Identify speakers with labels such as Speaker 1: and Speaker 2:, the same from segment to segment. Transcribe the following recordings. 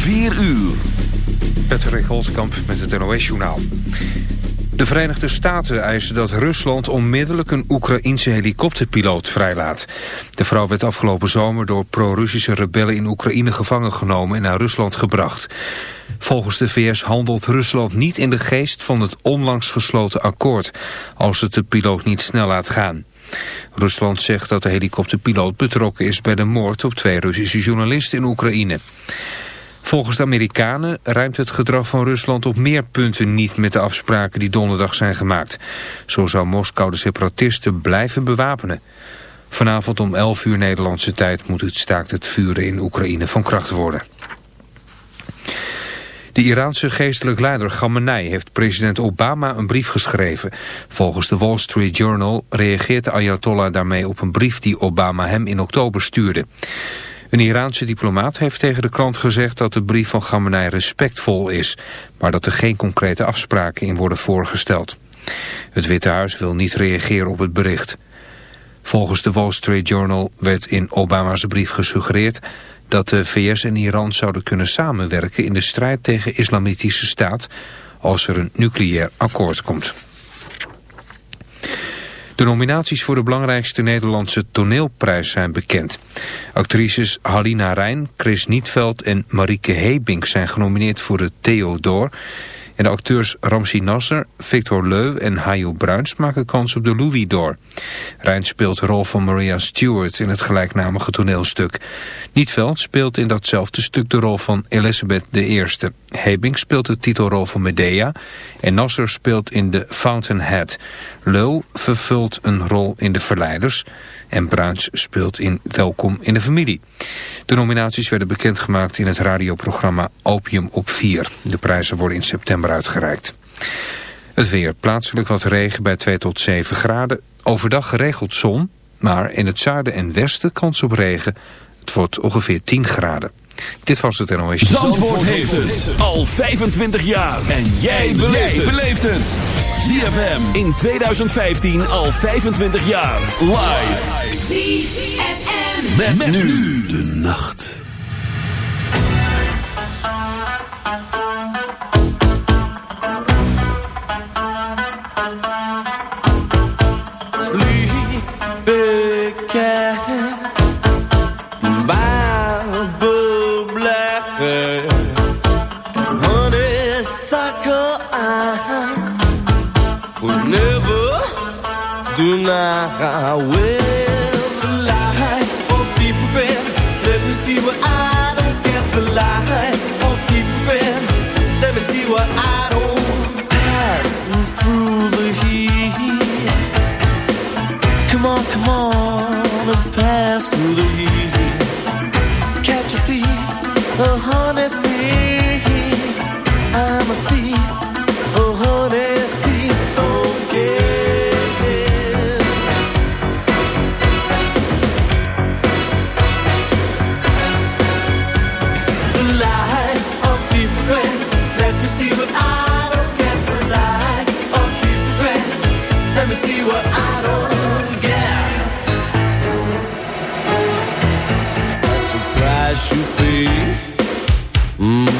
Speaker 1: 4 uur.
Speaker 2: Patrick Holtkamp met het NOS-journaal. De Verenigde Staten eisen dat Rusland onmiddellijk een Oekraïense helikopterpiloot vrijlaat. De vrouw werd afgelopen zomer door pro-Russische rebellen in Oekraïne gevangen genomen en naar Rusland gebracht. Volgens de VS handelt Rusland niet in de geest van het onlangs gesloten akkoord, als het de piloot niet snel laat gaan. Rusland zegt dat de helikopterpiloot betrokken is bij de moord op twee Russische journalisten in Oekraïne. Volgens de Amerikanen ruimt het gedrag van Rusland op meer punten niet met de afspraken die donderdag zijn gemaakt. Zo zou Moskou de separatisten blijven bewapenen. Vanavond om 11 uur Nederlandse tijd moet het staakt het vuren in Oekraïne van kracht worden. De Iraanse geestelijk leider Khamenei heeft president Obama een brief geschreven. Volgens de Wall Street Journal reageert Ayatollah daarmee op een brief die Obama hem in oktober stuurde. Een Iraanse diplomaat heeft tegen de krant gezegd dat de brief van Khamenei respectvol is, maar dat er geen concrete afspraken in worden voorgesteld. Het Witte Huis wil niet reageren op het bericht. Volgens de Wall Street Journal werd in Obama's brief gesuggereerd dat de VS en Iran zouden kunnen samenwerken in de strijd tegen islamitische staat als er een nucleair akkoord komt. De nominaties voor de belangrijkste Nederlandse toneelprijs zijn bekend. Actrices Halina Rijn, Chris Nietveld en Marieke Hebink zijn genomineerd voor de Theodor... En de acteurs Ramsi Nasser, Victor Leu en Hayo Bruins maken kans op de Louis d'Or. Rijn speelt de rol van Maria Stewart in het gelijknamige toneelstuk. Nietveld speelt in datzelfde stuk de rol van Elizabeth I. Hebing speelt de titelrol van Medea en Nasser speelt in The Fountainhead. Leu vervult een rol in De Verleiders en Bruins speelt in Welkom in de Familie. De nominaties werden bekendgemaakt in het radioprogramma Opium op 4. De prijzen worden in september uitgereikt. Het weer plaatselijk wat regen bij 2 tot 7 graden. Overdag geregeld zon, maar in het zuiden en westen kans op regen. Het wordt ongeveer 10 graden. Dit was het NOS.
Speaker 1: Zandvoort, Zandvoort heeft het al 25 jaar. En jij beleeft het. ZFM in 2015 al 25 jaar. Live. ZFM. Met, met nu de nacht.
Speaker 3: I will
Speaker 1: Mm.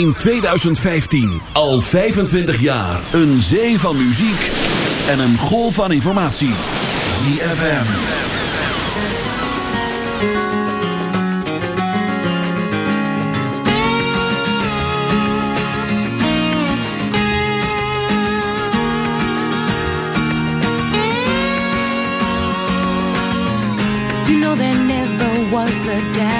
Speaker 1: in 2015. Al 25 jaar. Een zee van muziek en een golf van informatie. ZFM.
Speaker 4: You know there never was a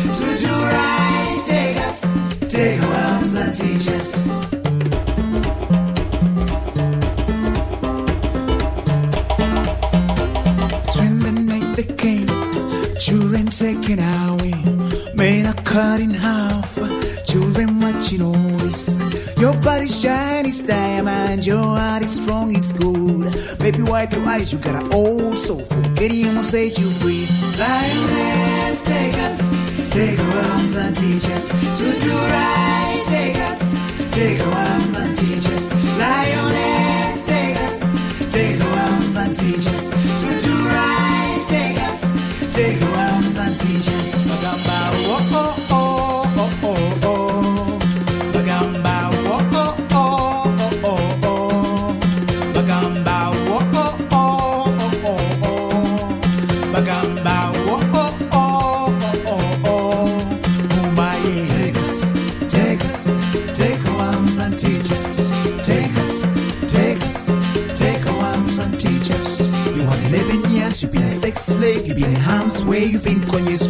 Speaker 5: away, men are cut in half, children watching all this. Your body's shiny as diamond, your heart is strong as gold. Baby, wipe your eyes, you got an old soul. Forget him will set you free. Lioness, take us, take our arms and teach us to do right. Take us, take our arms and teach us. Lioness,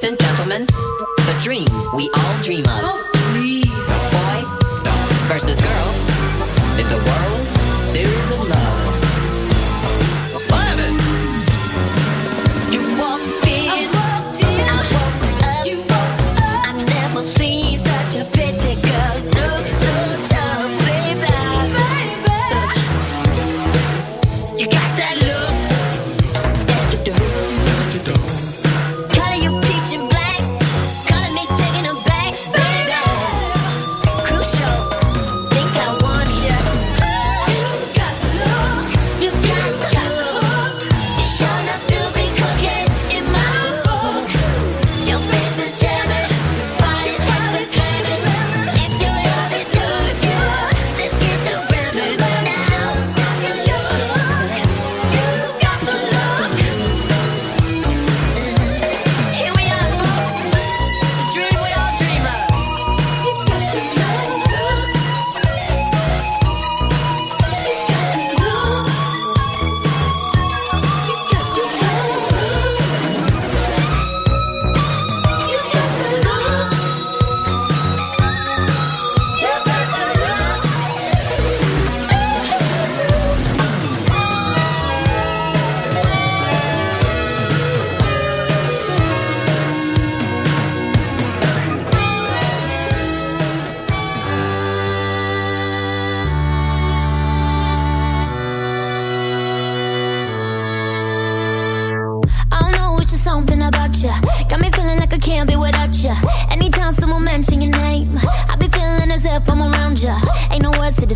Speaker 6: Ladies and gentlemen, the dream we all dream of.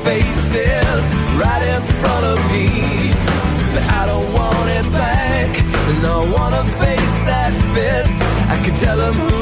Speaker 3: Faces right in front of me. But I don't want it back. And I want a face that fits. I can tell them who